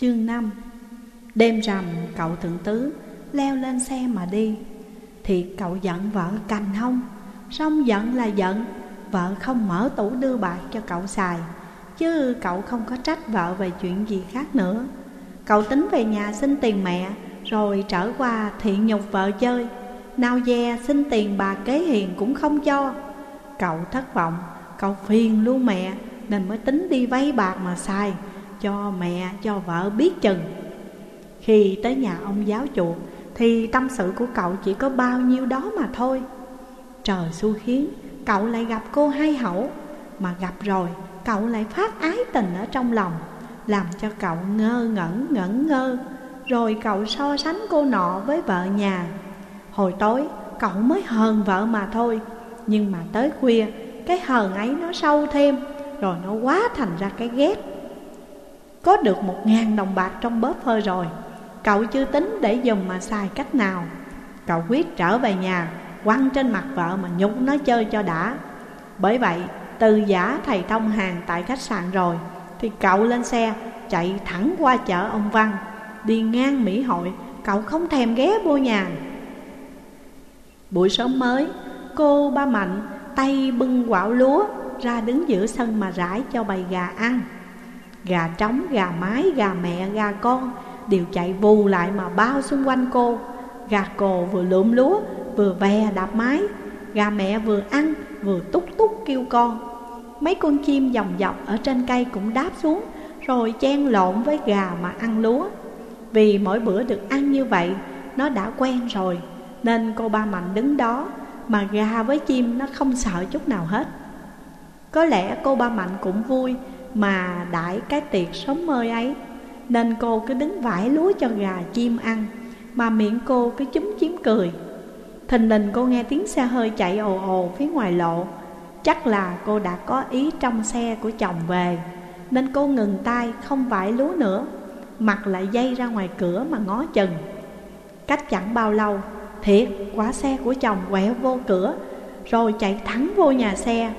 Chương 5 Đêm rằm cậu thượng tứ leo lên xe mà đi. Thì cậu giận vợ cành hông, Xong giận là giận Vợ không mở tủ đưa bạc cho cậu xài. Chứ cậu không có trách vợ về chuyện gì khác nữa. Cậu tính về nhà xin tiền mẹ Rồi trở qua thị nhục vợ chơi. Nào dè xin tiền bà kế hiền cũng không cho. Cậu thất vọng Cậu phiền luôn mẹ Nên mới tính đi vay bạc mà xài. Cho mẹ, cho vợ biết chừng. Khi tới nhà ông giáo chuột Thì tâm sự của cậu chỉ có bao nhiêu đó mà thôi. Trời xui khiến, Cậu lại gặp cô hai hậu. Mà gặp rồi, cậu lại phát ái tình ở trong lòng, Làm cho cậu ngơ ngẩn ngẩn ngơ. Rồi cậu so sánh cô nọ với vợ nhà. Hồi tối, cậu mới hờn vợ mà thôi. Nhưng mà tới khuya, cái hờn ấy nó sâu thêm, Rồi nó quá thành ra cái ghét. Có được một ngàn đồng bạc trong bóp phơi rồi. Cậu chưa tính để dùng mà xài cách nào. Cậu quyết trở về nhà, Quăng trên mặt vợ mà nhục nó chơi cho đã. Bởi vậy, từ giả thầy thông hàng tại khách sạn rồi, Thì cậu lên xe, chạy thẳng qua chợ ông Văn. Đi ngang Mỹ Hội, Cậu không thèm ghé vô nhà. Buổi sớm mới, Cô ba Mạnh tay bưng quảo lúa Ra đứng giữa sân mà rải cho bầy gà ăn. Gà trống, gà mái, gà mẹ, gà con Đều chạy vù lại mà bao xung quanh cô. Gà cồ vừa lượm lúa vừa ve đạp mái. Gà mẹ vừa ăn vừa túc túc kêu con. Mấy con chim dòng dọc ở trên cây cũng đáp xuống Rồi chen lộn với gà mà ăn lúa. Vì mỗi bữa được ăn như vậy Nó đã quen rồi Nên cô ba Mạnh đứng đó Mà gà với chim nó không sợ chút nào hết. Có lẽ cô ba Mạnh cũng vui mà đãi cái tiệc sống mơ ấy. Nên cô cứ đứng vải lúa cho gà chim ăn, Mà miệng cô cứ chúm chím cười. Thình lình cô nghe tiếng xe hơi chạy ồ ồ phía ngoài lộ. Chắc là cô đã có ý trong xe của chồng về, Nên cô ngừng tay không vải lúa nữa Mặt lại dây ra ngoài cửa mà ngó chừng. Cách chẳng bao lâu, Thiệt, quả xe của chồng quẹo vô cửa, Rồi chạy thẳng vô nhà xe.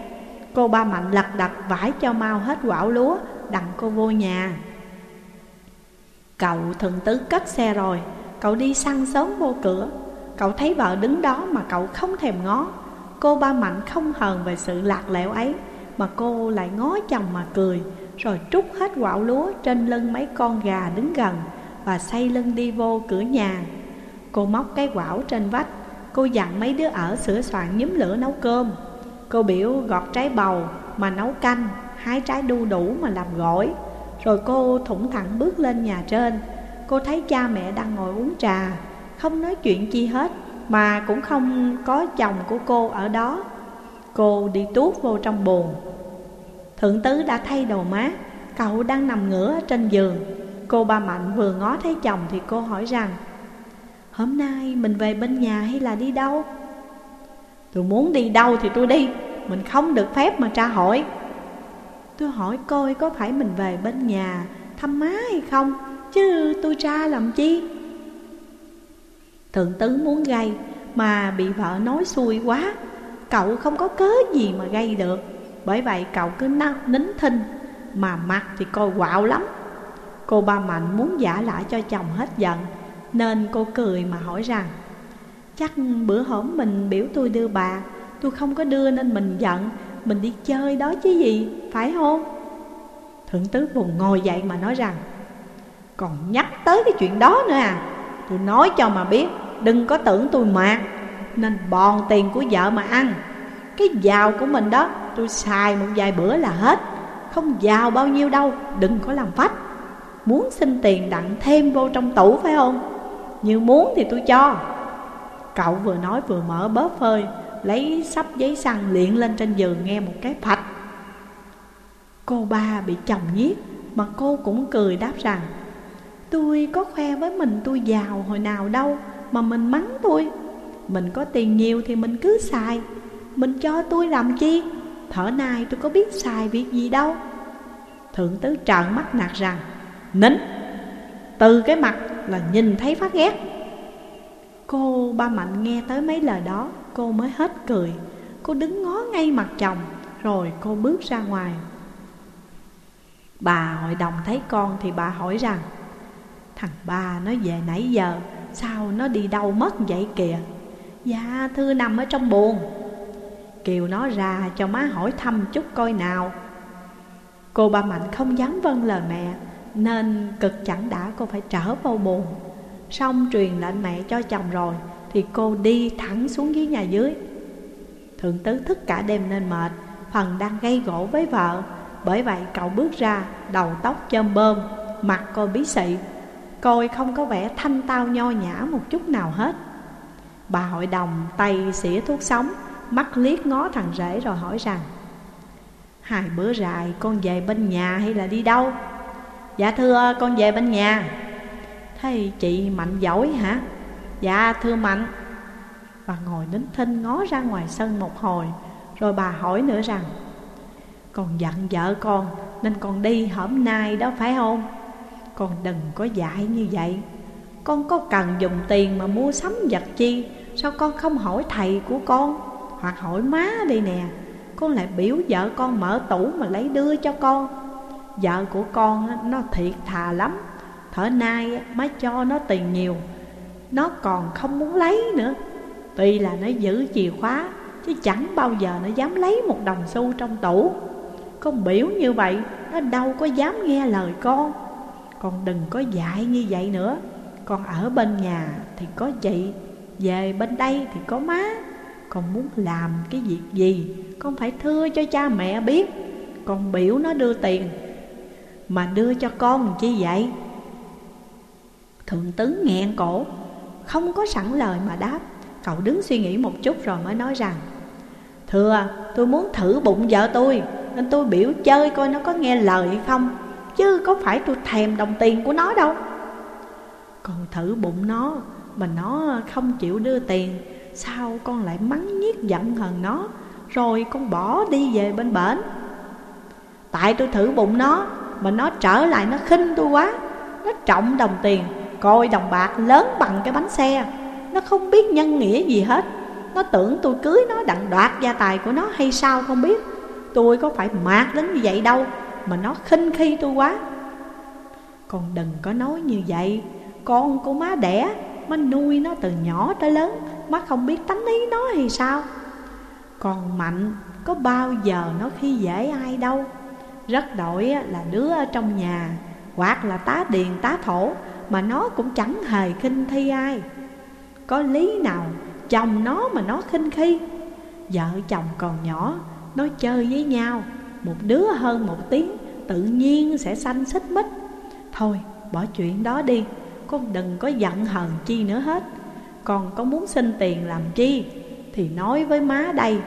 Cô ba Mạnh lật đật vải cho mau hết quảo lúa, Đặng cô vô nhà. Cậu thường tứ cất xe rồi, Cậu đi săn sớm vô cửa. Cậu thấy vợ đứng đó mà cậu không thèm ngó. Cô ba Mạnh không hờn về sự lạc lẽo ấy, Mà cô lại ngó chồng mà cười, Rồi trút hết quảo lúa trên lưng mấy con gà đứng gần Và xây lưng đi vô cửa nhà. Cô móc cái quảo trên vách, Cô dặn mấy đứa ở sửa soạn nhúm lửa nấu cơm. Cô biểu gọt trái bầu mà nấu canh, Hái trái đu đủ mà làm gỏi. Rồi cô thủng thẳng bước lên nhà trên. Cô thấy cha mẹ đang ngồi uống trà. Không nói chuyện chi hết, mà cũng không có chồng của cô ở đó. Cô đi tuốt vô trong buồn Thượng tứ đã thay đầu mát, Cậu đang nằm ngửa trên giường. Cô ba Mạnh vừa ngó thấy chồng thì cô hỏi rằng, Hôm nay mình về bên nhà hay là đi đâu? Tôi muốn đi đâu thì tôi đi. Mình không được phép mà tra hỏi. Tôi hỏi coi có phải mình về bên nhà thăm má hay không, Chứ tôi tra làm chi? Thượng tứ muốn gây Mà bị vợ nói xui quá. Cậu không có cớ gì mà gây được. Bởi vậy cậu cứ nín thinh. Mà mặt thì coi quạo lắm. Cô ba Mạnh muốn giả lại cho chồng hết giận, Nên cô cười mà hỏi rằng Chắc bữa hổm mình biểu tôi đưa bà, Tôi không có đưa nên mình giận. Mình đi chơi đó chứ gì, Phải không? Thượng tứ buồn ngồi dậy mà nói rằng, Còn nhắc tới cái chuyện đó nữa à? Tôi nói cho mà biết, Đừng có tưởng tôi mạt Nên bòn tiền của vợ mà ăn. Cái giàu của mình đó, Tôi xài một vài bữa là hết. Không giàu bao nhiêu đâu, Đừng có làm phách. Muốn xin tiền đặng thêm vô trong tủ, phải không? Như muốn thì tôi cho. Cậu vừa nói vừa mở bóp phơi, Lấy sắp giấy xăng liện lên trên giường nghe một cái phạch. Cô ba bị chồng giết Mà cô cũng cười đáp rằng, Tôi có khoe với mình tôi giàu hồi nào đâu, Mà mình mắng tôi. Mình có tiền nhiều thì mình cứ xài. Mình cho tôi làm chi? Thở nay tôi có biết xài việc gì đâu. Thượng tứ trợn mắt nạt rằng, Nín. Từ cái mặt là nhìn thấy phát ghét. Cô ba Mạnh nghe tới mấy lời đó, Cô mới hết cười. Cô đứng ngó ngay mặt chồng, Rồi cô bước ra ngoài. Bà hội đồng thấy con thì bà hỏi rằng, Thằng ba nó về nãy giờ, Sao nó đi đâu mất vậy kìa? Dạ thư nằm ở trong buồn Kiều nó ra cho má hỏi thăm chút coi nào. Cô ba Mạnh không dám vâng lời mẹ, Nên cực chẳng đã cô phải trở vào buồn Xong truyền lệnh mẹ cho chồng rồi, Thì cô đi thẳng xuống dưới nhà dưới. Thượng tứ thức cả đêm nên mệt, Phần đang gây gỗ với vợ. Bởi vậy cậu bước ra, Đầu tóc chơm bơm, Mặt coi bí xị Coi không có vẻ thanh tao nho nhã một chút nào hết. Bà hội đồng tay xỉa thuốc sống, Mắt liếc ngó thằng rể rồi hỏi rằng, Hai bữa rài con về bên nhà hay là đi đâu? Dạ thưa, con về bên nhà thầy chị Mạnh giỏi hả? Dạ thưa Mạnh. Bà ngồi nín thinh ngó ra ngoài sân một hồi, Rồi bà hỏi nữa rằng, Con giận vợ con Nên con đi hôm nay đó phải không? Con đừng có dạy như vậy. Con có cần dùng tiền mà mua sắm vật chi? Sao con không hỏi thầy của con? Hoặc hỏi má đi nè. Con lại biểu vợ con mở tủ mà lấy đưa cho con. Vợ của con nó thiệt thà lắm. Thở nay má cho nó tiền nhiều. Nó còn không muốn lấy nữa. Tuy là nó giữ chìa khóa, Chứ chẳng bao giờ nó dám lấy một đồng xu trong tủ. Con biểu như vậy, Nó đâu có dám nghe lời con. Con đừng có dạy như vậy nữa. Con ở bên nhà thì có chị, Về bên đây thì có má. Con muốn làm cái việc gì, Con phải thưa cho cha mẹ biết. Con biểu nó đưa tiền, Mà đưa cho con chi vậy? Thượng tướng nghẹn cổ. Không có sẵn lời mà đáp. Cậu đứng suy nghĩ một chút rồi mới nói rằng, Thưa, tôi muốn thử bụng vợ tôi, Nên tôi biểu chơi coi nó có nghe lời hay không, Chứ có phải tôi thèm đồng tiền của nó đâu. Còn thử bụng nó, Mà nó không chịu đưa tiền, Sao con lại mắng nhiếc giận hờn nó, Rồi con bỏ đi về bên bển. Tại tôi thử bụng nó, Mà nó trở lại nó khinh tôi quá, Nó trọng đồng tiền Coi đồng bạc lớn bằng cái bánh xe. Nó không biết nhân nghĩa gì hết. Nó tưởng tôi cưới nó đặng đoạt gia tài của nó hay sao không biết. Tôi có phải mạt đến như vậy đâu, Mà nó khinh khi tôi quá. Con đừng có nói như vậy. Con của má đẻ, Má nuôi nó từ nhỏ tới lớn, Má không biết tánh ý nó hay sao. Còn Mạnh, Có bao giờ nó khi dễ ai đâu. Rất đổi là đứa ở trong nhà, Hoặc là tá điền tá thổ mà nó cũng chẳng hề khinh thi ai. Có lý nào chồng nó mà nó khinh khi Vợ chồng còn nhỏ, Nó chơi với nhau. Một đứa hơn một tiếng, Tự nhiên sẽ sanh xích mít. Thôi, bỏ chuyện đó đi, Con đừng có giận hờn chi nữa hết. Con có muốn xin tiền làm chi Thì nói với má đây.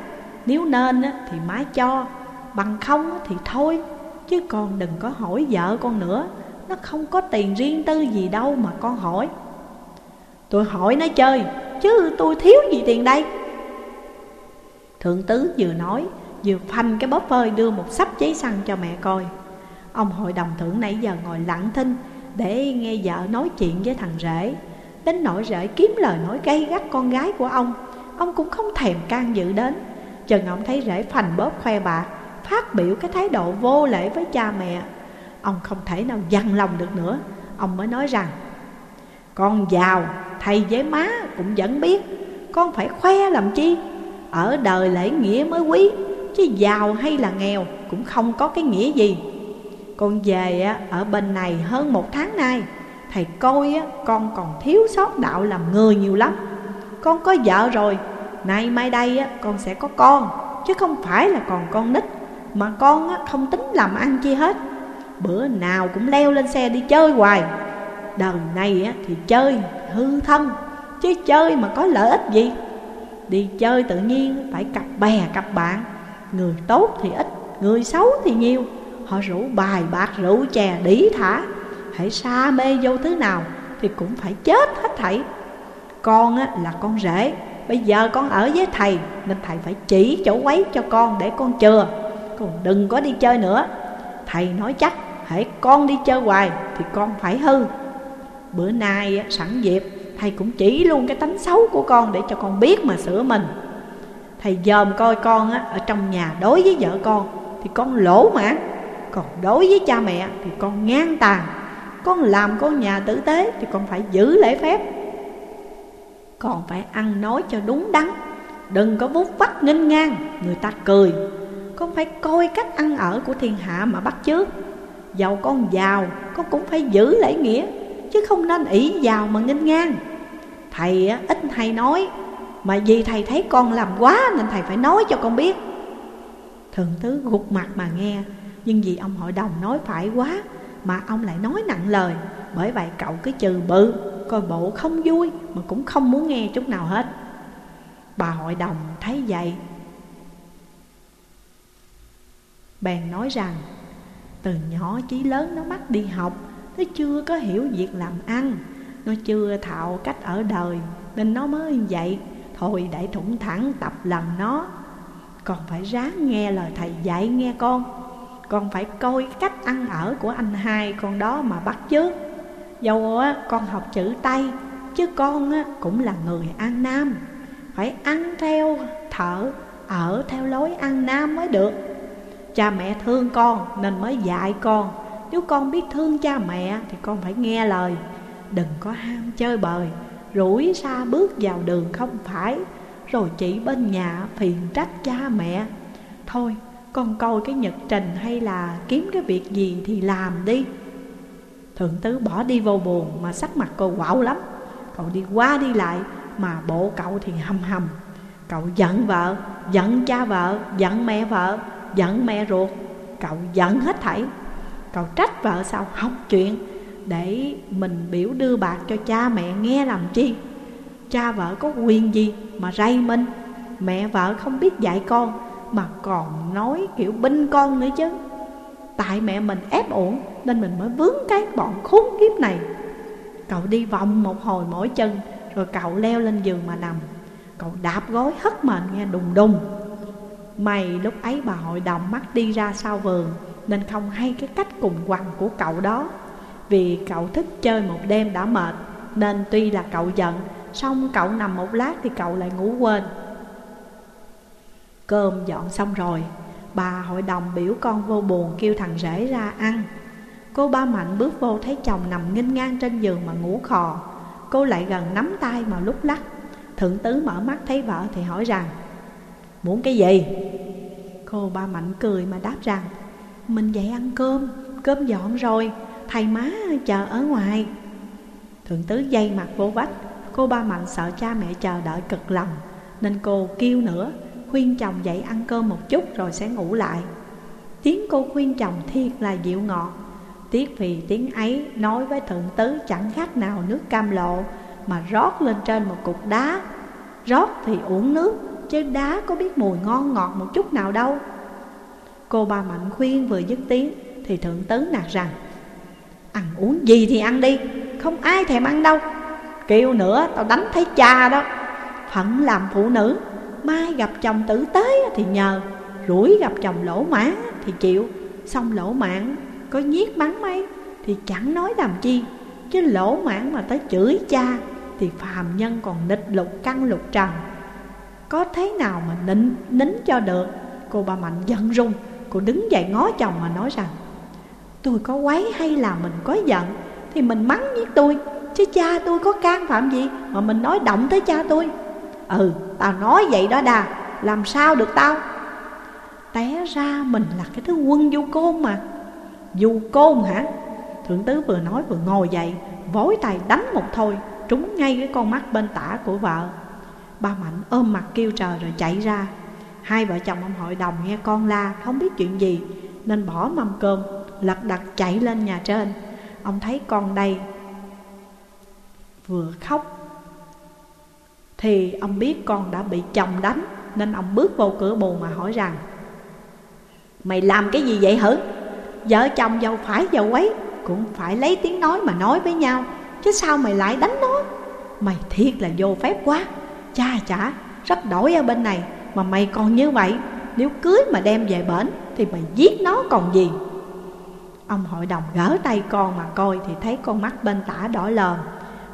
Nếu nên thì má cho, Bằng không thì thôi, Chứ con đừng có hỏi vợ con nữa. Nó không có tiền riêng tư gì đâu mà con hỏi. Tôi hỏi nó chơi, Chứ tôi thiếu gì tiền đây? Thượng tứ vừa nói, Vừa phanh cái bóp phơi đưa một sắp giấy xăng cho mẹ coi. Ông hội đồng thưởng nãy giờ ngồi lặng thinh, Để nghe vợ nói chuyện với thằng rể. Đến nỗi rể kiếm lời nói gay gắt con gái của ông Ông cũng không thèm can dự đến. Chừng ông thấy rể phành bóp khoe bạc, Phát biểu cái thái độ vô lễ với cha mẹ. Ông không thể nào dằn lòng được nữa. Ông mới nói rằng, Con giàu, thầy với má cũng vẫn biết, Con phải khoe làm chi? Ở đời lễ nghĩa mới quý, Chứ giàu hay là nghèo cũng không có cái nghĩa gì. Con về ở bên này hơn một tháng nay, Thầy coi con còn thiếu sót đạo làm người nhiều lắm. Con có vợ rồi, Nay mai đây con sẽ có con, Chứ không phải là còn con nít, Mà con không tính làm ăn chi hết. Bữa nào cũng leo lên xe đi chơi hoài. Đời này thì chơi hư thân Chứ chơi mà có lợi ích gì? Đi chơi tự nhiên phải cặp bè cặp bạn. Người tốt thì ít, người xấu thì nhiều. Họ rủ bài bạc rượu chè đỉ thả. Hãy xa mê vô thứ nào Thì cũng phải chết hết thảy. Con á, là con rể. Bây giờ con ở với thầy Nên thầy phải chỉ chỗ quấy cho con để con chừa. Còn đừng có đi chơi nữa. Thầy nói chắc Hãy con đi chơi hoài Thì con phải hư. Bữa nay sẵn dịp, Thầy cũng chỉ luôn cái tánh xấu của con Để cho con biết mà sửa mình. Thầy dòm coi con ở trong nhà đối với vợ con Thì con lỗ mà Còn đối với cha mẹ thì con ngang tàn. Con làm con nhà tử tế thì con phải giữ lễ phép. Còn phải ăn nói cho đúng đắn, Đừng có vút vắt nghênh ngang, Người ta cười. Con phải coi cách ăn ở của thiên hạ mà bắt chước? Giàu con giàu Con cũng phải giữ lễ nghĩa, Chứ không nên ỷ giàu mà nghênh ngang. Thầy ít hay nói, Mà vì thầy thấy con làm quá Nên thầy phải nói cho con biết. Thượng tứ gục mặt mà nghe, Nhưng vì ông hội đồng nói phải quá Mà ông lại nói nặng lời. Bởi vậy cậu cứ trừ bự, Coi bộ không vui Mà cũng không muốn nghe chút nào hết. Bà hội đồng thấy vậy Bèn nói rằng, Từ nhỏ chí lớn nó mắc đi học, Nó chưa có hiểu việc làm ăn, Nó chưa thạo cách ở đời, Nên nó mới vậy Thôi để thủng thẳng tập lần nó. Còn phải ráng nghe lời thầy dạy nghe con Con phải coi cách ăn ở của anh hai con đó mà bắt chước. Dầu con học chữ Tây, Chứ con cũng là người An Nam, Phải ăn theo thở Ở theo lối ăn Nam mới được. Cha mẹ thương con nên mới dạy con. Nếu con biết thương cha mẹ thì con phải nghe lời. Đừng có ham chơi bời Rủi xa bước vào đường không phải. Rồi chỉ bên nhà phiền trách cha mẹ. Thôi con coi cái nhật trình hay là kiếm cái việc gì thì làm đi. Thượng tứ bỏ đi vô buồn mà sắc mặt cô quạo lắm. Cậu đi qua đi lại mà bộ cậu thì hầm hầm. Cậu giận vợ, giận cha vợ, giận mẹ vợ, giận mẹ ruột, Cậu giận hết thảy. Cậu trách vợ sao? Học chuyện. Để mình biểu đưa bạc cho cha mẹ nghe làm chi? Cha vợ có quyền gì mà ray mình? Mẹ vợ không biết dạy con, Mà còn nói kiểu binh con nữa chứ. Tại mẹ mình ép uổng, Nên mình mới vướng cái bọn khốn kiếp này. Cậu đi vòng một hồi mỗi chân, Rồi cậu leo lên giường mà nằm. Cậu đạp gối hất mền nghe đùng đùng mày lúc ấy bà hội đồng mắt đi ra sau vườn, Nên không hay cái cách cùng quằn của cậu đó. Vì cậu thức chơi một đêm đã mệt, Nên tuy là cậu giận Xong cậu nằm một lát thì cậu lại ngủ quên. Cơm dọn xong rồi, Bà hội đồng biểu con vô buồn kêu thằng rể ra ăn. Cô ba Mạnh bước vô thấy chồng nằm nghênh ngang trên giường mà ngủ khò. Cô lại gần nắm tay mà lúc lắc. Thượng tứ mở mắt thấy vợ thì hỏi rằng Muốn cái gì? Cô ba Mạnh cười mà đáp rằng Mình dậy ăn cơm, cơm dọn rồi Thầy má chờ ở ngoài. Thượng tứ dây mặt vô vách Cô ba Mạnh sợ cha mẹ chờ đợi cực lòng Nên cô kêu nữa Khuyên chồng dậy ăn cơm một chút rồi sẽ ngủ lại. Tiếng cô khuyên chồng thiệt là dịu ngọt Tiếc vì tiếng ấy nói với thượng tứ chẳng khác nào nước cam lộ Mà rót lên trên một cục đá. Rót thì uống nước Chứ đá có biết mùi ngon ngọt một chút nào đâu. Cô ba Mạnh khuyên vừa dứt tiếng Thì thượng tấn nạt rằng, Ăn uống gì thì ăn đi, Không ai thèm ăn đâu. Kêu nữa tao đánh thấy cha đó. Phận làm phụ nữ, Mai gặp chồng tử tế thì nhờ, Rủi gặp chồng lỗ mãn thì chịu. Xong lỗ mãn có nhiếc bắn mấy Thì chẳng nói làm chi. Chứ lỗ mãn mà tới chửi cha Thì phàm nhân còn nịch lục căng lục trần. Có thế nào mà nín, nín cho được? Cô bà Mạnh giận run. Cô đứng dậy ngó chồng mà nói rằng Tôi có quấy hay là mình có giận Thì mình mắng với tôi. Chứ cha tôi có can phạm gì Mà mình nói động tới cha tôi? Ừ tao nói vậy đó đà. Làm sao được tao? Té ra mình là cái thứ quân du côn mà. Du côn hả? Thượng tứ vừa nói vừa ngồi dậy Vối tay đánh một thôi Trúng ngay cái con mắt bên tả của vợ. Ba Mạnh ôm mặt kêu trời rồi chạy ra. Hai vợ chồng ông hội đồng nghe con la, Không biết chuyện gì, Nên bỏ mâm cơm, Lật đật chạy lên nhà trên. Ông thấy con đây, Vừa khóc, Thì ông biết con đã bị chồng đánh, Nên ông bước vô cửa buồn mà hỏi rằng, Mày làm cái gì vậy hử? Vợ chồng giàu phải giàu quấy Cũng phải lấy tiếng nói mà nói với nhau, Chứ sao mày lại đánh nó? Mày thiệt là vô phép quá. Cha chả, rất đổi ở bên này, Mà mày còn như vậy. Nếu cưới mà đem về bển, Thì mày giết nó còn gì? Ông hội đồng gỡ tay con mà coi Thì thấy con mắt bên tả đỏ lờm,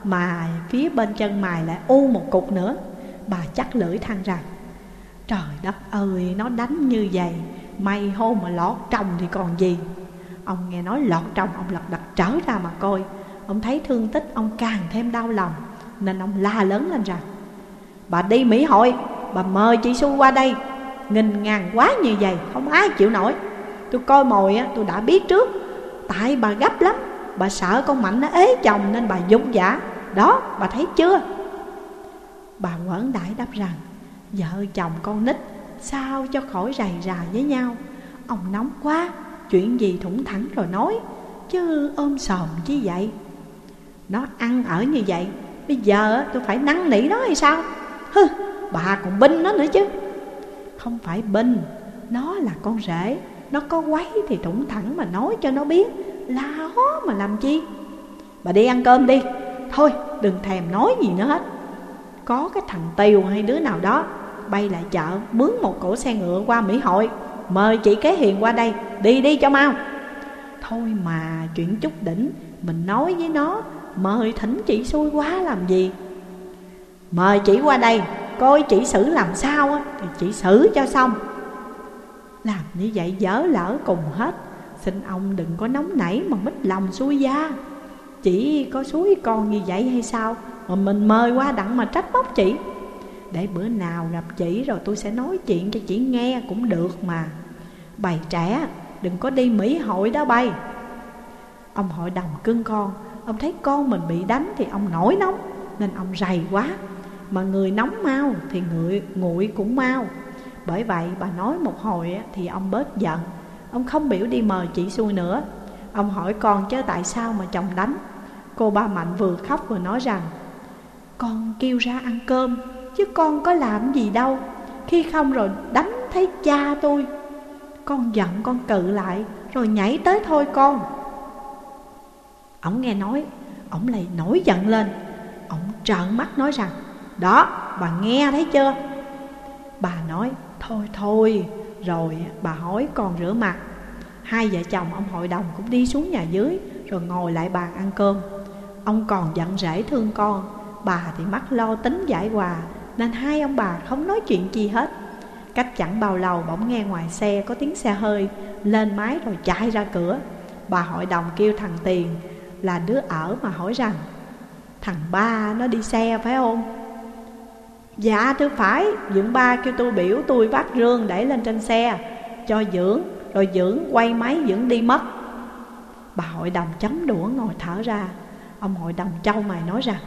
Mà phía bên chân mày lại u một cục nữa. Bà chắc lưỡi than rằng Trời đất ơi, nó đánh như vậy, May hôn mà lọt chồng thì còn gì? Ông nghe nói lọt trong ông lật đật trở ra mà coi. Ông thấy thương tích, ông càng thêm đau lòng, Nên ông la lớn lên rằng Bà đi Mỹ hội. Bà mời chị Xu qua đây. Nghìn ngàn quá như vậy Không ai chịu nổi. Tôi coi mồi á, tôi đã biết trước. Tại bà gấp lắm. Bà sợ con Mạnh nó ế chồng nên bà dũng giả Đó bà thấy chưa? Bà quẩn đại đáp rằng Vợ chồng con nít Sao cho khỏi rầy rà với nhau? Ông nóng quá Chuyện gì thủng thẳng rồi nói Chứ ôm sòm chi vậy? Nó ăn ở như vậy Bây giờ tôi phải năn nỉ nó hay sao? Hừ, bà còn binh nó nữa chứ. Không phải binh Nó là con rể. Nó có quấy thì thủng thẳng mà nói cho nó biết. La hó mà làm chi? Bà đi ăn cơm đi. Thôi đừng thèm nói gì nữa hết. Có cái thằng Tiều hay đứa nào đó Bay lại chợ mướn một cổ xe ngựa qua Mỹ Hội. Mời chị Kế Hiền qua đây Đi đi cho mau. Thôi mà chuyện chút đỉnh Mình nói với nó Mời thỉnh chị xui quá làm gì? Mời chị qua đây, Coi chị xử làm sao Thì chị xử cho xong. Làm như vậy dở lỡ cùng hết. Xin ông đừng có nóng nảy mà mít lòng xuôi da Chỉ có suối con như vậy hay sao? Mà mình mời qua đặng mà trách móc chị. Để bữa nào gặp chị rồi tôi sẽ nói chuyện cho chị nghe cũng được mà. Bày trẻ, đừng có đi Mỹ hội đó bay. Ông hội đồng cưng con, Ông thấy con mình bị đánh thì ông nổi nóng, Nên ông rầy quá. Mà người nóng mau thì người nguội cũng mau. Bởi vậy bà nói một hồi thì ông bớt giận. Ông không biểu đi mời chị xui nữa. Ông hỏi con chứ tại sao mà chồng đánh. Cô ba Mạnh vừa khóc vừa nói rằng, Con kêu ra ăn cơm, Chứ con có làm gì đâu. Khi không rồi đánh thấy cha tôi. Con giận, con cự lại, Rồi nhảy tới thôi con. Ông nghe nói, Ông lại nổi giận lên. Ông trợn mắt nói rằng đó, bà nghe thấy chưa? Bà nói, thôi thôi. Rồi bà hỏi còn rửa mặt. Hai vợ chồng ông hội đồng cũng đi xuống nhà dưới, Rồi ngồi lại bàn ăn cơm. Ông còn giận rễ thương con, Bà thì mắc lo tính giải hòa, Nên hai ông bà không nói chuyện chi hết. Cách chẳng bao lâu bỗng nghe ngoài xe có tiếng xe hơi, Lên máy rồi chạy ra cửa. Bà hội đồng kêu thằng Tiền là đứa ở mà hỏi rằng, Thằng ba nó đi xe, phải không? Dạ thưa phải Dưỡng ba kêu tôi biểu tôi vác rương để lên trên xe, Cho dưỡng, Rồi dưỡng, quay máy, dưỡng đi mất. Bà hội đồng chấm đũa ngồi thở ra. Ông hội đồng châu mày nói rằng,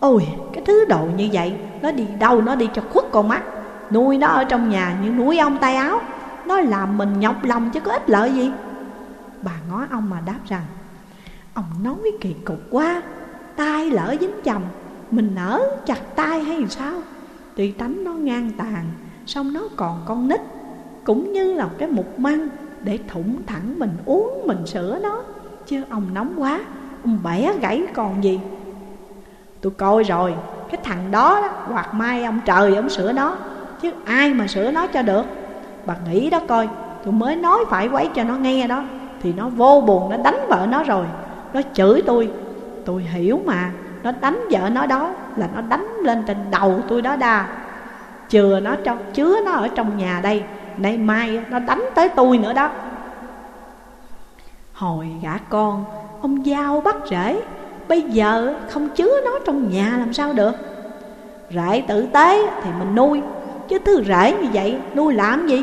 Ôi, cái thứ đồ như vậy, Nó đi đâu, nó đi cho khuất con mắt. Nuôi nó ở trong nhà như nuôi ông tay áo, Nó làm mình nhọc lòng chứ có ích lợi gì? Bà ngó ông mà đáp rằng, Ông nói kỳ cục quá tay lỡ dính chồng, Mình nở chặt tay hay sao? Tuy tánh nó ngang tàn Xong nó còn con nít Cũng như là cái mục măng Để thủng thẳng mình uống mình sữa nó Chứ ông nóng quá Ông bẻ gãy còn gì. Tôi coi rồi Cái thằng đó, đó Hoặc mai ông trời ông sửa nó Chứ ai mà sửa nó cho được. Bà nghĩ đó coi Tôi mới nói phải quấy cho nó nghe đó Thì nó vô buồn nó đánh vợ nó rồi Nó chửi tôi. Tôi hiểu mà Nó đánh vợ nó đó. Là nó đánh lên trên đầu tôi đó đa. Chừa nó trong, chứa nó ở trong nhà đây. Nay mai nó đánh tới tôi nữa đó. Hồi gã con, Ông giao bắt rễ Bây giờ không chứa nó trong nhà làm sao được? Rễ tử tế thì mình nuôi, Chứ thứ rễ như vậy nuôi làm gì?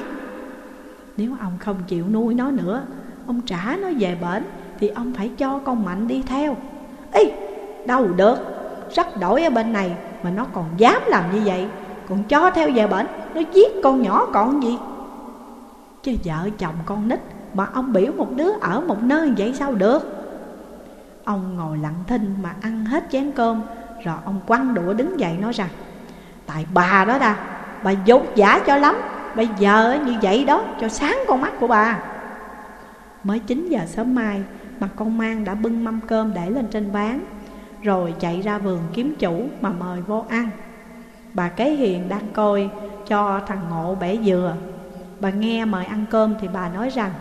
Nếu ông không chịu nuôi nó nữa, Ông trả nó về bển Thì ông phải cho con Mạnh đi theo. Ê, đâu được. Rắc đổi ở bên này Mà nó còn dám làm như vậy, Còn cho theo về bển, Nó giết con nhỏ còn gì? Chứ vợ chồng con nít Mà ông biểu một đứa ở một nơi vậy sao được? Ông ngồi lặng thinh mà ăn hết chén cơm, Rồi ông quăng đũa đứng dậy nói rằng, Tại bà đó đà Bà dốt giả cho lắm, Bây giờ như vậy đó cho sáng con mắt của bà. Mới 9 giờ sớm mai Mặt con mang đã bưng mâm cơm để lên trên ván rồi chạy ra vườn kiếm chủ mà mời vô ăn. Bà kế hiền đang coi cho thằng ngộ bẻ dừa. Bà nghe mời ăn cơm thì bà nói rằng,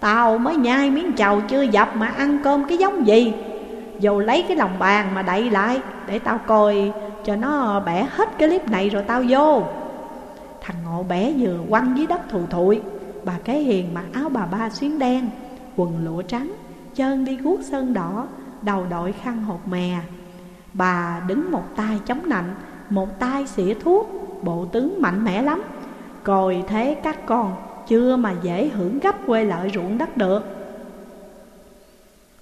Tao mới nhai miếng chầu chưa dập mà ăn cơm cái giống gì? Dù lấy cái lòng bàn mà đậy lại Để tao coi cho nó bẻ hết cái clip này rồi tao vô. Thằng ngộ bẻ dừa quăng dưới đất thù thụi. Bà kế hiền mặc áo bà ba xuyến đen, Quần lụa trắng Chân đi guốc sơn đỏ Đầu đội khăn hột mè. Bà đứng một tay chống nạnh, Một tay xỉa thuốc, Bộ tướng mạnh mẽ lắm. Còi thế các con, Chưa mà dễ hưởng gấp quê lợi ruộng đất được.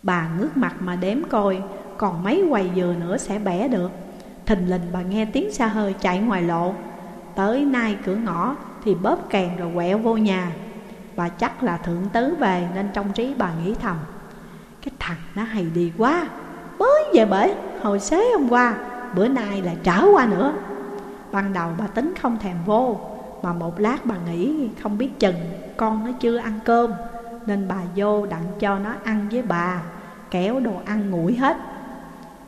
Bà ngước mặt mà đếm coi, Còn mấy quầy dừa nữa sẽ bẻ được. Thình lình bà nghe tiếng xa hơi chạy ngoài lộ. Tới nay cửa ngõ thì bóp kèn rồi quẹo vô nhà. Bà chắc là thượng tứ về nên trong trí bà nghĩ thầm. Cái thằng nó hay đi quá. Mới về bể, hồi xế hôm qua, Bữa nay lại trở qua nữa. Ban đầu bà tính không thèm vô, Mà một lát bà nghĩ không biết chừng Con nó chưa ăn cơm, Nên bà vô đặng cho nó ăn với bà, Kéo đồ ăn nguội hết.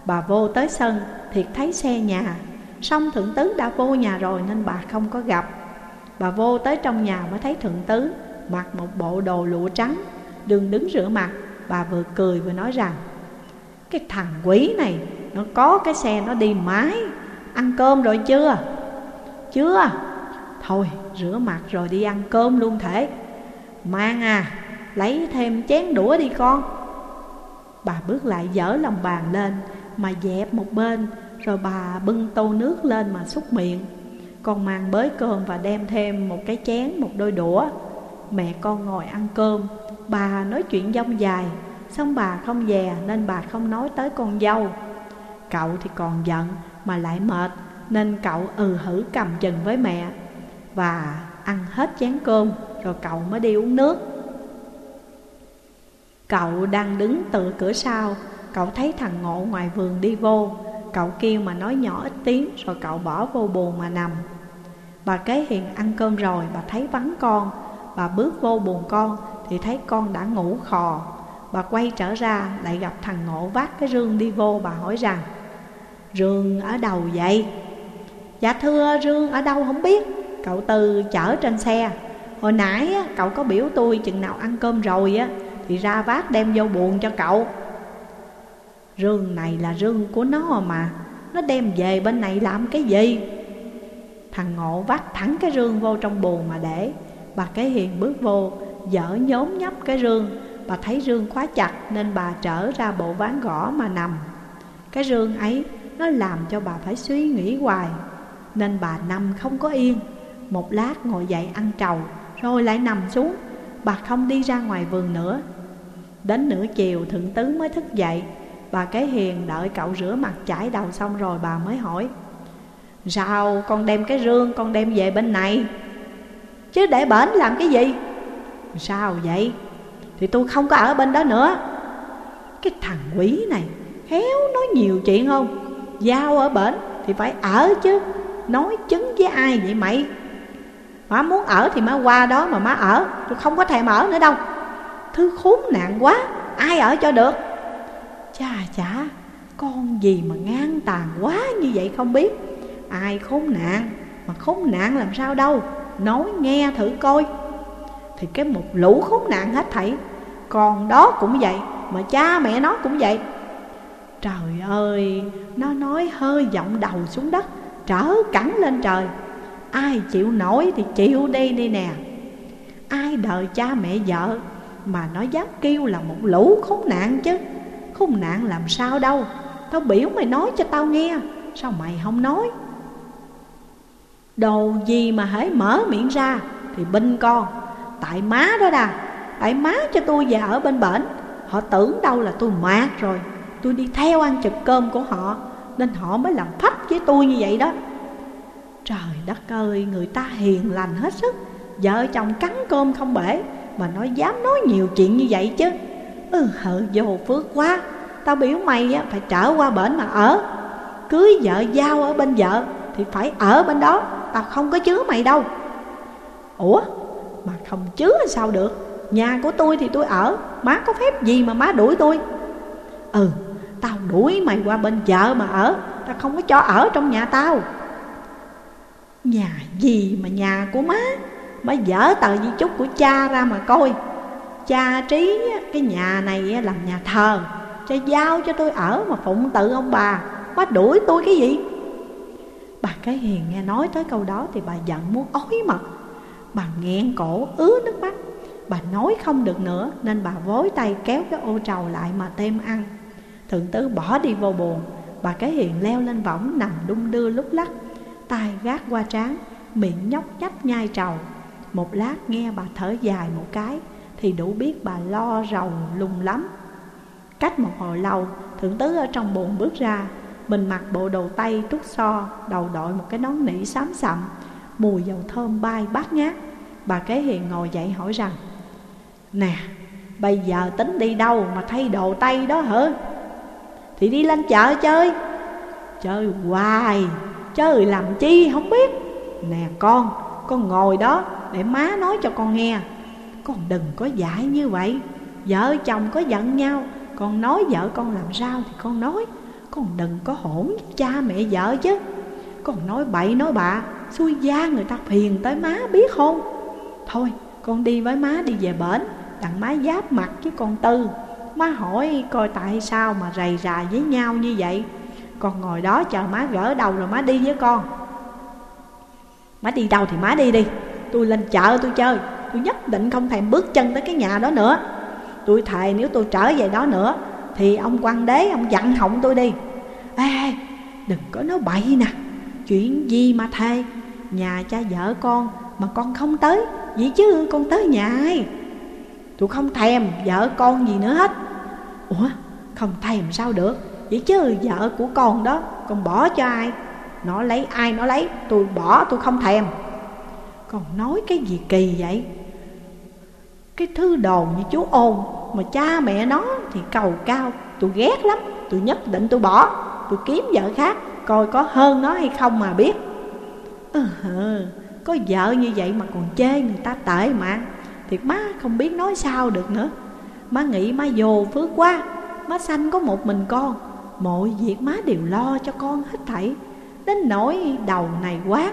Bà vô tới sân, Thiệt thấy xe nhà. Xong thượng tứ đã vô nhà rồi nên bà không có gặp. Bà vô tới trong nhà mới thấy thượng tứ Mặc một bộ đồ lụa trắng, Đường đứng rửa mặt Bà vừa cười vừa nói rằng Cái thằng quỷ này Nó có cái xe nó đi mái Ăn cơm rồi chưa? Chưa. Thôi rửa mặt rồi đi ăn cơm luôn thể. Mang à Lấy thêm chén đũa đi con. Bà bước lại dở lòng bàn lên Mà dẹp một bên Rồi bà bưng tô nước lên mà xúc miệng. Con mang bới cơm và đem thêm một cái chén, một đôi đũa. Mẹ con ngồi ăn cơm. Bà nói chuyện dông dài, Xong bà không dè nên bà không nói tới con dâu. Cậu thì còn giận mà lại mệt, Nên cậu ừ hử cầm chừng với mẹ. Và ăn hết chén cơm, Rồi cậu mới đi uống nước. Cậu đang đứng từ cửa sau, Cậu thấy thằng ngộ ngoài vườn đi vô. Cậu kêu mà nói nhỏ ít tiếng, Rồi cậu bỏ vô buồn mà nằm. Bà kế hiền ăn cơm rồi, Bà thấy vắng con. Bà bước vô buồn con Thì thấy con đã ngủ khò. Bà quay trở ra lại gặp thằng ngộ vác cái rương đi vô Bà hỏi rằng, Rương ở đâu vậy? Dạ thưa, rương ở đâu không biết. Cậu Tư chở trên xe. Hồi nãy cậu có biểu tôi chừng nào ăn cơm rồi á, Thì ra vác đem vô buồn cho cậu. Rương này là rương của nó mà. Nó đem về bên này làm cái gì? Thằng ngộ vác thẳng cái rương vô trong buồn mà để. Bà cái hiền bước vô, Dở nhốn nhấp cái rương. Bà thấy rương khóa chặt Nên bà trở ra bộ ván gõ mà nằm. Cái rương ấy, Nó làm cho bà phải suy nghĩ hoài. Nên bà nằm không có yên. Một lát ngồi dậy ăn trầu, Rồi lại nằm xuống. Bà không đi ra ngoài vườn nữa. Đến nửa chiều, thượng tứ mới thức dậy. Bà cái hiền đợi cậu rửa mặt chải đầu xong rồi bà mới hỏi Sao con đem cái rương con đem về bên này. Chứ để bển làm cái gì? Sao vậy? Thì tôi không có ở bên đó nữa. Cái thằng quỷ này héo nói nhiều chuyện không? Giao ở bển thì phải ở chứ. Nói chứng với ai vậy mày? Má muốn ở thì má qua đó mà má ở. Tôi không có thèm ở nữa đâu. Thứ khốn nạn quá, Ai ở cho được? Chà chà, Con gì mà ngang tàn quá như vậy không biết. Ai khốn nạn? Mà khốn nạn làm sao đâu? Nói nghe thử coi. Thì cái một lũ khốn nạn hết thảy. Còn đó cũng vậy, Mà cha mẹ nó cũng vậy. Trời ơi, Nó nói hơi giọng đầu xuống đất, Trở cẳng lên trời. Ai chịu nổi thì chịu đi đi nè. Ai đợi cha mẹ vợ Mà nó dám kêu là một lũ khốn nạn chứ? Khốn nạn làm sao đâu? Tao biểu mày nói cho tao nghe, Sao mày không nói? Đồ gì mà hãy mở miệng ra Thì binh con. Tại má đó đà Tại má cho tôi về ở bên bển. Họ tưởng đâu là tôi mát rồi. Tôi đi theo ăn chực cơm của họ Nên họ mới làm phách với tôi như vậy đó. Trời đất ơi Người ta hiền lành hết sức. Vợ chồng cắn cơm không bể Mà nó dám nói nhiều chuyện như vậy chứ. Ừ hợ vô phước quá. Tao biểu mày á, phải trở qua bển mà ở. Cưới vợ giao ở bên vợ. Thì phải ở bên đó. Tao không có chứa mày đâu. Ủa? Mà không chứa sao được? Nhà của tôi thì tôi ở. Má có phép gì mà má đuổi tôi? Ừ Tao đuổi mày qua bên vợ mà ở. Tao không có cho ở trong nhà tao. Nhà gì mà nhà của má? Má dở tờ di chúc của cha ra mà coi. Cha trí cái nhà này làm nhà thờ. Cha giao cho tôi ở mà phụng tự ông bà. Má đuổi tôi cái gì? Bà cái hiền nghe nói tới câu đó thì bà giận muốn ói mật Bà nghẹn cổ, ứa nước mắt. Bà nói không được nữa, Nên bà vối tay kéo cái ô trầu lại mà tem ăn. Thượng tứ bỏ đi vô buồn. Bà cái hiền leo lên võng nằm đung đưa lúc lắc, tay gác qua trán, Miệng nhóc nhách nhai trầu. Một lát nghe bà thở dài một cái, Thì đủ biết bà lo rầu lung lắm. Cách một hồi lâu, Thượng tứ ở trong buồn bước ra mình mặc bộ đồ tây trúc so Đầu đội một cái nón nỉ xám sậm, Mùi dầu thơm bay bát ngát. Bà kế hiền ngồi dậy hỏi rằng Nè bây giờ tính đi đâu mà thay đồ tây đó hả? Thì đi lên chợ chơi. Chơi hoài Chơi làm chi không biết. Nè con Con ngồi đó để má nói cho con nghe. Con đừng có giải như vậy Vợ chồng có giận nhau Con nói vợ con làm sao thì con nói. Con đừng có hỗn cha mẹ vợ chứ. Con nói bậy nói bạ, Xui da người ta phiền tới má biết không? Thôi, con đi với má đi về bển, Đặng má giáp mặt với con Tư. Má hỏi coi tại sao mà rầy rà với nhau như vậy. Con ngồi đó chờ má gỡ đầu rồi má đi với con. Má đi đâu thì má đi đi. Tôi lên chợ tôi chơi. Tôi nhất định không thèm bước chân tới cái nhà đó nữa. Tôi thề nếu tôi trở về đó nữa thì ông quan đế, ông dặn họng tôi đi. Ê đừng có nói bậy nè. Chuyện gì mà thề? Nhà cha vợ con mà con không tới, Vậy chứ con tới nhà ai? Tôi không thèm vợ con gì nữa hết. Ủa, không thèm sao được? Vậy chứ vợ của con đó, Con bỏ cho ai? Nó lấy ai nó lấy, Tôi bỏ, tôi không thèm. Con nói cái gì kỳ vậy? Cái thứ đồn như chú ôn mà cha mẹ nó thì cầu cao. Tôi ghét lắm Tôi nhất định tôi bỏ. Tôi kiếm vợ khác Coi có hơn nó hay không mà biết. Ừ, Có vợ như vậy mà còn chê người ta tệ mà. Thiệt má không biết nói sao được nữa. Má nghĩ má vô phước quá. Má sanh có một mình con. Mọi việc má đều lo cho con hết thảy. Đến nỗi đầu này quán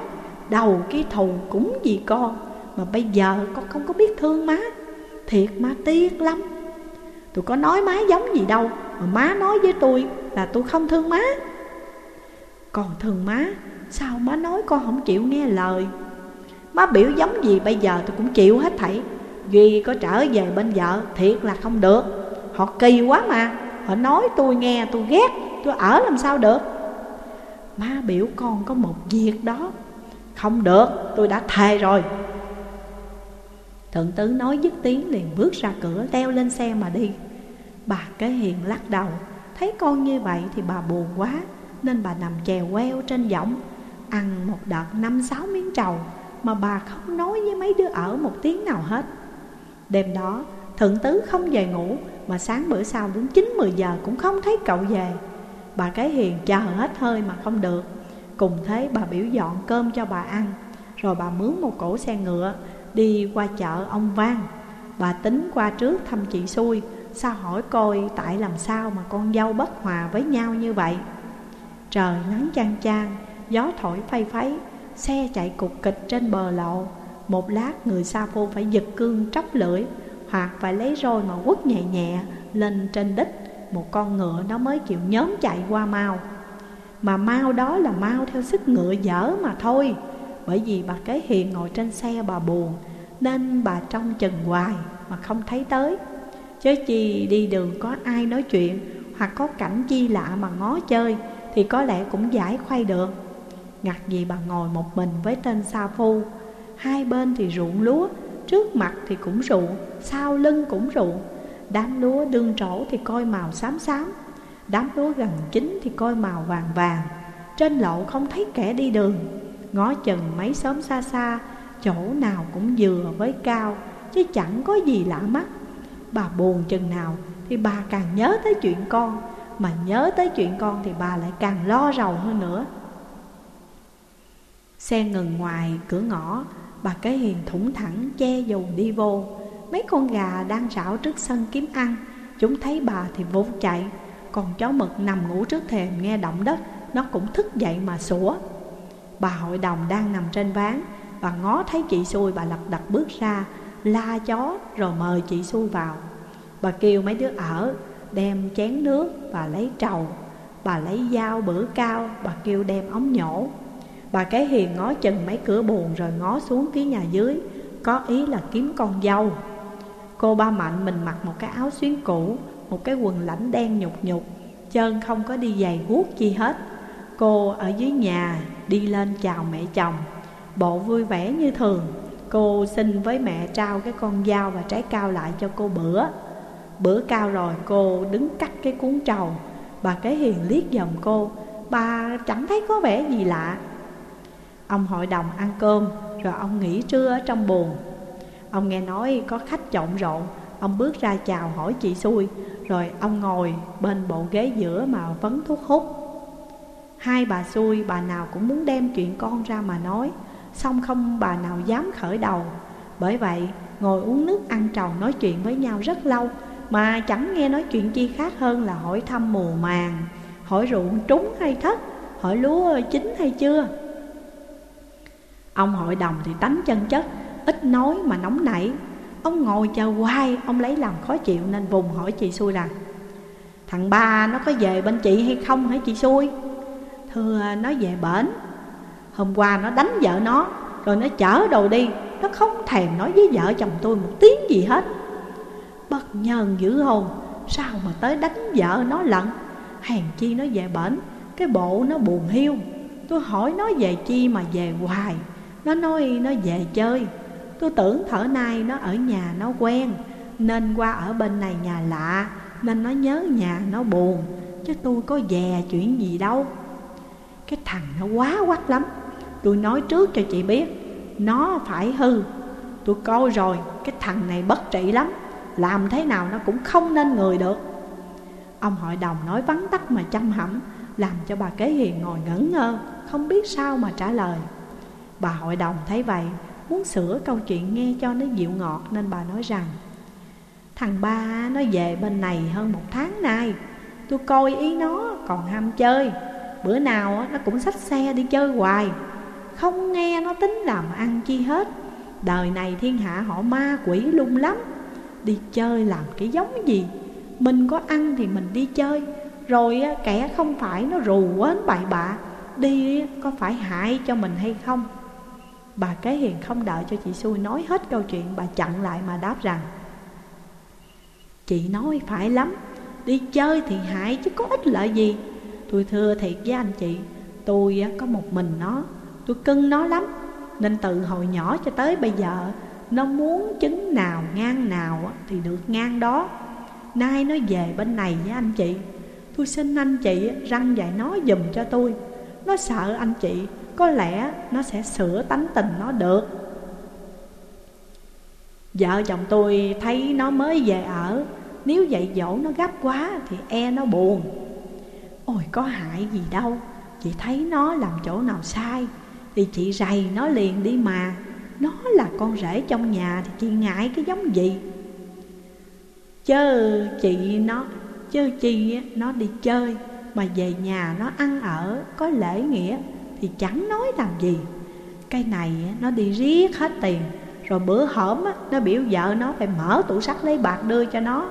Đầu kia thù cũng vì con. Mà bây giờ con không có biết thương má. Thiệt má tiếc lắm. Tôi có nói má giống gì đâu, Mà má nói với tôi là tôi không thương má. Còn thương má, Sao má nói con không chịu nghe lời? Má biểu giống gì bây giờ tôi cũng chịu hết thảy. Duy có trở về bên vợ, thiệt là không được. Họ kỳ quá mà, Họ nói tôi nghe, tôi ghét, Tôi ở làm sao được? Má biểu con có một việc đó. Không được, tôi đã thề rồi. Thượng tứ nói dứt tiếng liền bước ra cửa, leo lên xe mà đi. Bà kế hiền lắc đầu. Thấy con như vậy thì bà buồn quá, Nên bà nằm chèo queo trên võng Ăn một đợt năm sáu miếng trầu Mà bà không nói với mấy đứa ở một tiếng nào hết. Đêm đó, thượng tứ không về ngủ Mà sáng bữa sau đến 9-10 giờ cũng không thấy cậu về. Bà cái hiền chờ hết hơi mà không được. Cùng thế bà biểu dọn cơm cho bà ăn, Rồi bà mướn một cổ xe ngựa Đi qua chợ ông Vang. Bà tính qua trước thăm chị xui Sao hỏi coi tại làm sao mà con dâu bất hòa với nhau như vậy? Trời nắng chang chang, Gió thổi phay phấy, Xe chạy cục kịch trên bờ lộ. Một lát người xa phu phải giật cương tróc lưỡi, Hoặc phải lấy roi mà quất nhẹ nhẹ Lên trên đích. Một con ngựa nó mới chịu nhóm chạy qua mau. Mà mau đó là mau theo sức ngựa dở mà thôi, Bởi vì bà kế hiền ngồi trên xe bà buồn, Nên bà trông chừng hoài mà không thấy tới. Chớ chi đi đường có ai nói chuyện, Hoặc có cảnh chi lạ mà ngó chơi, Thì có lẽ cũng giải khoay được. Ngặt gì bà ngồi một mình với tên Sa Phu. Hai bên thì ruộng lúa, Trước mặt thì cũng ruộng, Sau lưng cũng ruộng. Đám lúa đương trổ thì coi màu xám xám, Đám lúa gần chín thì coi màu vàng vàng. Trên lộ không thấy kẻ đi đường, Ngó chừng mấy xóm xa xa, Chỗ nào cũng vừa với cao, Chứ chẳng có gì lạ mắt. Bà buồn chừng nào Thì bà càng nhớ tới chuyện con, Mà nhớ tới chuyện con thì bà lại càng lo rầu hơn nữa. Xe ngừng ngoài cửa ngõ, Bà cái hiền thủng thẳng che dù đi vô. Mấy con gà đang rảo trước sân kiếm ăn, Chúng thấy bà thì vụt chạy. Còn chó mực nằm ngủ trước thềm nghe động đất, Nó cũng thức dậy mà sủa. Bà hội đồng đang nằm trên ván, Bà ngó thấy chị xui bà lật đật bước ra La chó rồi mời chị xu vào. Bà kêu mấy đứa ở, Đem chén nước, Bà lấy trầu, Bà lấy dao bữa cao, Bà kêu đem ống nhổ. Bà cái hiền ngó chừng mấy cửa buồn rồi ngó xuống phía nhà dưới, Có ý là kiếm con dâu. Cô ba Mạnh mình mặc một cái áo xuyến cũ, Một cái quần lãnh đen nhục nhục, Chân không có đi giày guốc chi hết. Cô ở dưới nhà, đi lên chào mẹ chồng, Bộ vui vẻ như thường. Cô xin với mẹ trao cái con dao và trái cao lại cho cô bữa. Bữa cao rồi, cô đứng cắt cái cuốn trầu Bà kế hiền liếc dòm cô. Bà chẳng thấy có vẻ gì lạ. Ông hội đồng ăn cơm, Rồi ông nghỉ trưa ở trong buồn Ông nghe nói có khách trộn rộn Ông bước ra chào hỏi chị xui. Rồi ông ngồi bên bộ ghế giữa mà vấn thuốc hút. Hai bà xui, bà nào cũng muốn đem chuyện con ra mà nói. Xong không bà nào dám khởi đầu. Bởi vậy, ngồi uống nước ăn trầu nói chuyện với nhau rất lâu, Mà chẳng nghe nói chuyện chi khác hơn là hỏi thăm mùa màng, Hỏi ruộng trúng hay thất, Hỏi lúa chín hay chưa. Ông hội đồng thì tánh chân chất, Ít nói mà nóng nảy. Ông ngồi chờ hoài, Ông lấy làm khó chịu nên vùng hỏi chị xui rằng, Thằng ba nó có về bên chị hay không hả chị xui? Thưa, nó về bển. Hôm qua nó đánh vợ nó, Rồi nó chở đồ đi. Nó không thèm nói với vợ chồng tôi một tiếng gì hết. Bất nhân dữ hồn, Sao mà tới đánh vợ nó lận? Hèn chi nó về bển, Cái bộ nó buồn hiu. Tôi hỏi nó về chi mà về hoài. Nó nói nó về chơi. Tôi tưởng thở nay nó ở nhà nó quen, Nên qua ở bên này nhà lạ, Nên nó nhớ nhà nó buồn, Chứ tôi có về chuyện gì đâu. Cái thằng nó quá quắc lắm. Tôi nói trước cho chị biết, Nó phải hư. Tôi coi rồi, Cái thằng này bất trị lắm. Làm thế nào nó cũng không nên người được. Ông hội đồng nói vắn tắt mà chăm hẩm Làm cho bà kế hiền ngồi ngẩn ngơ, Không biết sao mà trả lời. Bà hội đồng thấy vậy, Muốn sửa câu chuyện nghe cho nó dịu ngọt Nên bà nói rằng, Thằng ba nó về bên này hơn một tháng nay. Tôi coi ý nó còn ham chơi. Bữa nào nó cũng xách xe đi chơi hoài. Không nghe nó tính làm ăn chi hết. Đời này thiên hạ họ ma quỷ lung lắm. Đi chơi làm cái giống gì? Mình có ăn thì mình đi chơi. Rồi kẻ không phải nó rù quến bậy bạ. Đi có phải hại cho mình hay không? Bà kế hiền không đợi cho chị xui nói hết câu chuyện, Bà chặn lại mà đáp rằng, Chị nói phải lắm. Đi chơi thì hại chứ có ích lợi gì. Tôi thưa thiệt với anh chị, Tôi có một mình nó. Tôi cưng nó lắm. Nên từ hồi nhỏ cho tới bây giờ, Nó muốn trứng nào, ngang nào Thì được ngang đó. Nay nó về bên này với anh chị. Tôi xin anh chị răng dạy nó dùm cho tôi. Nó sợ anh chị, Có lẽ nó sẽ sửa tánh tình nó được. Vợ chồng tôi thấy nó mới về ở. Nếu dạy dỗ nó gấp quá Thì e nó buồn. Ôi, có hại gì đâu. Chị thấy nó làm chỗ nào sai. Thì chị rầy nó liền đi mà. Nó là con rể trong nhà Thì chị ngại cái giống gì? Chớ chị nó, Chớ chi nó đi chơi, Mà về nhà nó ăn ở, Có lễ nghĩa, Thì chẳng nói làm gì. Cái này nó đi riết hết tiền, Rồi bữa hổm nó biểu vợ nó Phải mở tủ sắt lấy bạc đưa cho nó.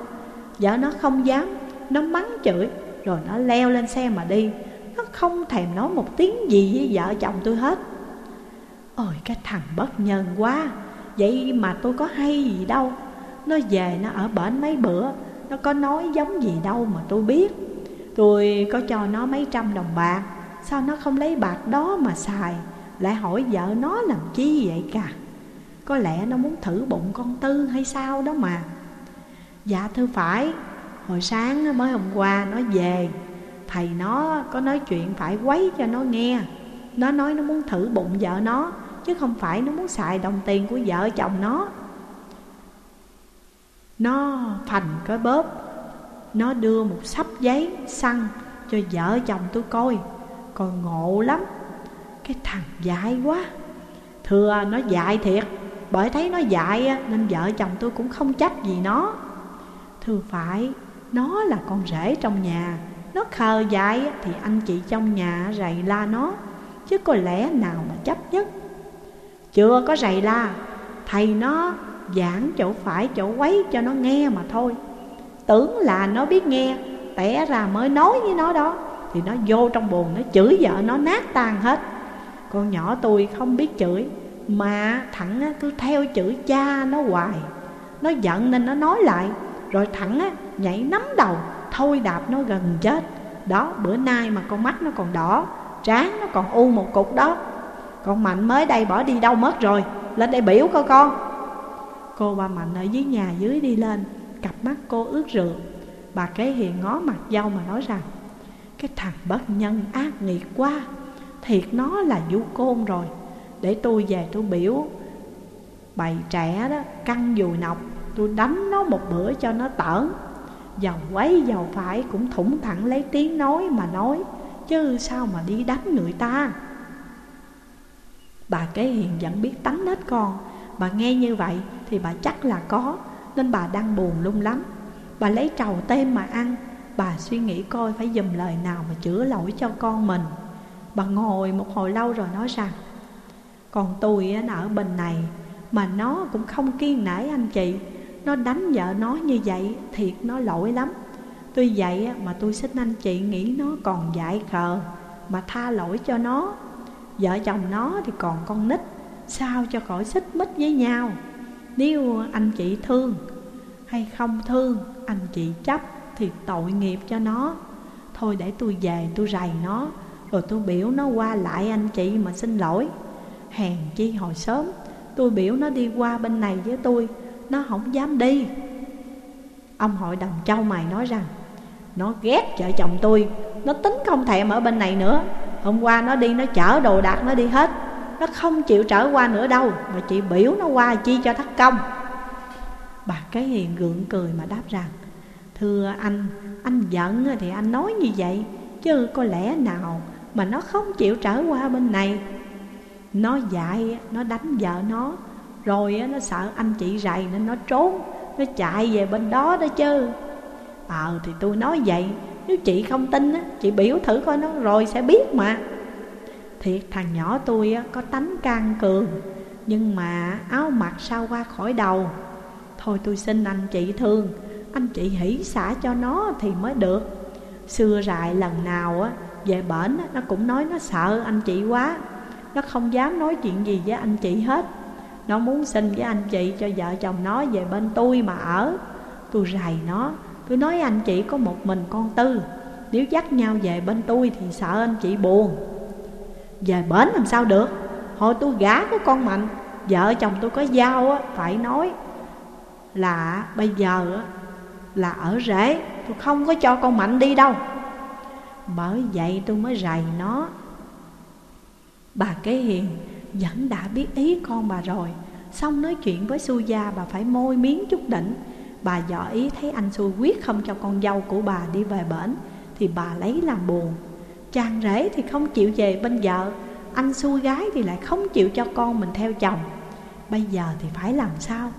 Vợ nó không dám, Nó mắng chửi, Rồi nó leo lên xe mà đi. Nó không thèm nói một tiếng gì với vợ chồng tôi hết. Ôi, cái thằng bất nhân quá. Vậy mà tôi có hay gì đâu. Nó về nó ở bển mấy bữa, Nó có nói giống gì đâu mà tôi biết. Tôi có cho nó mấy trăm đồng bạc. Sao nó không lấy bạc đó mà xài? Lại hỏi vợ nó làm chi vậy cả Có lẽ nó muốn thử bụng con Tư hay sao đó mà. Dạ thưa phải. Hồi sáng mới hôm qua nó về, Thầy nó có nói chuyện phải quấy cho nó nghe. Nó nói nó muốn thử bụng vợ nó. Chứ không phải nó muốn xài đồng tiền của vợ chồng nó. Nó thành cái bóp, Nó đưa một sắp giấy xăng cho vợ chồng tôi coi Còn ngộ lắm. Cái thằng dại quá. Thưa, nó dại thiệt, Bởi thấy nó dại nên vợ chồng tôi cũng không trách gì nó. Thưa phải, Nó là con rể trong nhà, Nó khờ dại thì anh chị trong nhà rầy la nó, Chứ có lẽ nào mà chấp nhất chưa có rầy la. Thầy nó giảng chỗ phải, chỗ quấy cho nó nghe mà thôi. Tưởng là nó biết nghe Tẻ ra mới nói với nó đó. Thì nó vô trong buồn, nó chửi vợ nó nát tan hết. Con nhỏ tôi không biết chửi, Mà thẳng cứ theo chữ cha nó hoài. Nó giận nên nó nói lại. Rồi thẳng nhảy nắm đầu, Thôi đạp nó gần chết. Đó, bữa nay mà con mắt nó còn đỏ, Trán nó còn u một cục đó. Con Mạnh mới đây bỏ đi đâu mất rồi? Lên đây biểu coi con. Cô ba Mạnh ở dưới nhà dưới đi lên, Cặp mắt cô ướt rượu. Bà kế hiền ngó mặt dâu mà nói rằng, Cái thằng bất nhân ác nghiệt quá, Thiệt nó là du côn rồi. Để tôi về tôi biểu Bày trẻ đó, căng dùi nọc, Tôi đánh nó một bữa cho nó tởn. Dầu quấy dầu phải cũng thủng thẳng lấy tiếng nói mà nói, Chứ sao mà đi đánh người ta? Bà kế hiền vẫn biết tánh nết con. Bà nghe như vậy thì bà chắc là có, Nên bà đang buồn lung lắm. Bà lấy trầu têm mà ăn. Bà suy nghĩ coi phải dùm lời nào mà chữa lỗi cho con mình. Bà ngồi một hồi lâu rồi nói rằng, Còn tôi ở bên này, Mà nó cũng không kiên nể anh chị. Nó đánh vợ nó như vậy, Thiệt nó lỗi lắm. Tuy vậy mà tôi xin anh chị nghĩ nó còn dại khờ, Mà tha lỗi cho nó. Vợ chồng nó thì còn con nít, Sao cho khỏi xích mích với nhau? Nếu anh chị thương hay không thương, Anh chị chấp thì tội nghiệp cho nó. Thôi để tôi về tôi rầy nó, Rồi tôi biểu nó qua lại anh chị mà xin lỗi. Hèn chi hồi sớm, Tôi biểu nó đi qua bên này với tôi, Nó không dám đi. Ông hội đồng châu mày nói rằng, Nó ghét vợ chồng tôi, Nó tính không thèm ở bên này nữa. Hôm qua nó đi nó chở đồ đạc nó đi hết. Nó không chịu trở qua nữa đâu Mà chị biểu nó qua chi cho thất công. Bà cái hiền gượng cười mà đáp rằng Thưa anh, anh giận thì anh nói như vậy Chứ có lẽ nào mà nó không chịu trở qua bên này. Nó dạy, nó đánh vợ nó Rồi nó sợ anh chị rầy nên nó trốn Nó chạy về bên đó đó chứ. Ờ thì tôi nói vậy nếu chị không tin á, chị biểu thử coi nó, rồi sẽ biết mà. Thiệt, thằng nhỏ tôi á, có tánh can cường, Nhưng mà áo mặc sao qua khỏi đầu. Thôi tôi xin anh chị thương, Anh chị hỷ xả cho nó thì mới được. Xưa rài lần nào á, về bển nó cũng nói nó sợ anh chị quá. Nó không dám nói chuyện gì với anh chị hết. Nó muốn xin với anh chị cho vợ chồng nó về bên tôi mà ở. Tôi rầy nó Tôi nói anh chị có một mình con Tư. Nếu dắt nhau về bên tôi thì sợ anh chị buồn. Về bến làm sao được? Hồi tôi gả của con Mạnh. Vợ chồng tôi có giao á, phải nói là bây giờ là ở rễ Tôi không có cho con Mạnh đi đâu. Bởi vậy tôi mới rầy nó. Bà kế hiền vẫn đã biết ý con bà rồi. Xong nói chuyện với Su Gia bà phải môi miếng chút đỉnh. Bà dò ý thấy anh xui quyết không cho con dâu của bà đi về bển, Thì bà lấy làm buồn. Chàng rể thì không chịu về bên vợ, Anh xui gái thì lại không chịu cho con mình theo chồng. Bây giờ thì phải làm sao?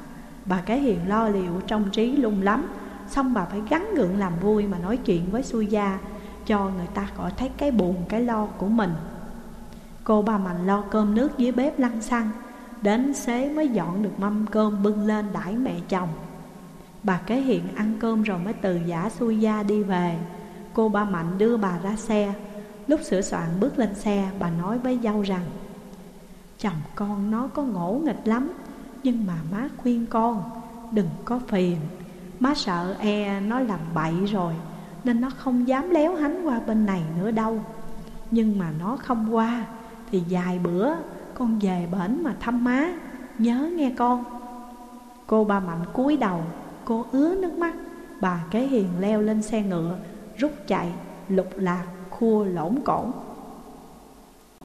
Bà cái hiền lo liệu trong trí lung lắm, Xong bà phải gắn gượng làm vui mà nói chuyện với xui gia, Cho người ta khỏi thấy cái buồn, cái lo của mình. Cô bà Mạnh lo cơm nước dưới bếp lăn xăng, Đến xế mới dọn được mâm cơm bưng lên đãi mẹ chồng. Bà kế hiện ăn cơm rồi mới từ giả xuôi gia đi về. Cô ba Mạnh đưa bà ra xe. Lúc sửa soạn bước lên xe, bà nói với dâu rằng, Chồng con nó có ngỗ nghịch lắm, nhưng mà má khuyên con, Đừng có phiền. Má sợ e nó làm bậy rồi, Nên nó không dám léo hánh qua bên này nữa đâu. Nhưng mà nó không qua, Thì vài bữa con về bển mà thăm má. Nhớ nghe con. Cô ba Mạnh cúi đầu Cô ứa nước mắt. Bà kế hiền leo lên xe ngựa, Rút chạy, lục lạc, khua lỗn cổn.